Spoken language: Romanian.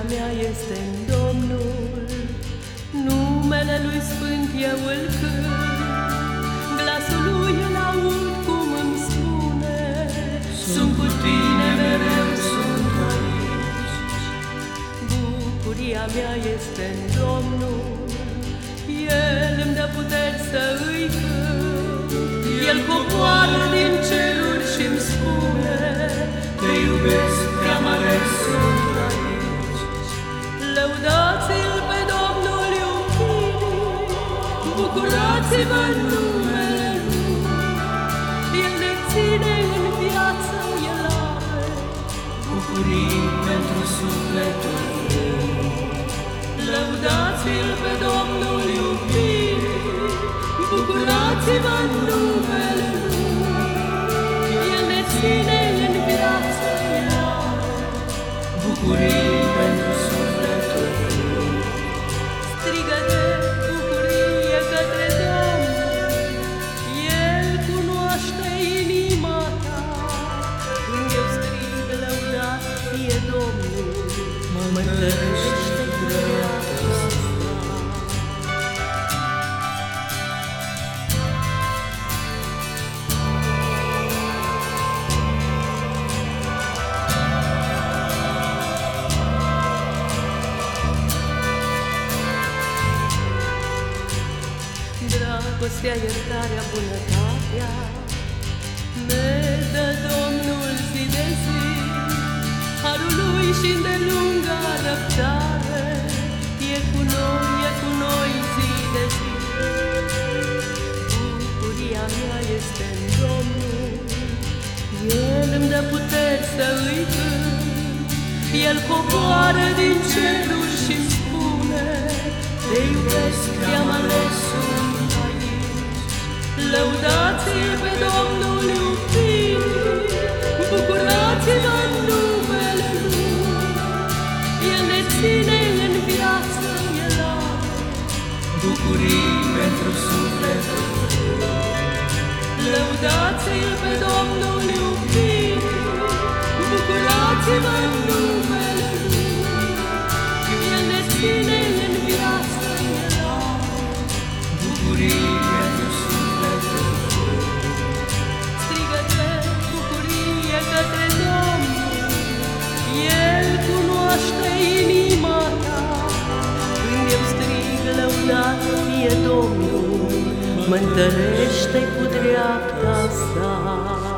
Bucuria mea este în Domnul, numele Lui Sfânt eu îl cânt, glasul Lui îl aud cum îmi spune, sunt cu tine mereu, sunt aici. Bucuria mea este în Domnul, El îmi dă puteri să îi cânt, El coboară din ceruri și îmi spune, te iubesc bucurați-vă în numele Lui. El ne ține în viață, El are bucurii pentru sufletul Lăudați-l pe Domnul iubirii, bucurați-vă în numele Lui. El ne ține în viață, El are bucurii pentru sufletul Strigă de Dragostea, iertarea, bunătatea. Ne dă Domnul zi de zi Harul Lui și îndelunga răbdare. E cu noi, e cu noi zi de zi. Bucuria mea este în Domnul. El îmi dă puteri să îi cânt. El coboară din ceruri și spune Te iubesc, te-am ales, bucurii pentru sufletul Lăudați-l pe Domnul iubirii Bucurați-vă în fie Domnul Mă întărește cu dreapta sa